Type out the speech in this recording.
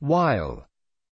While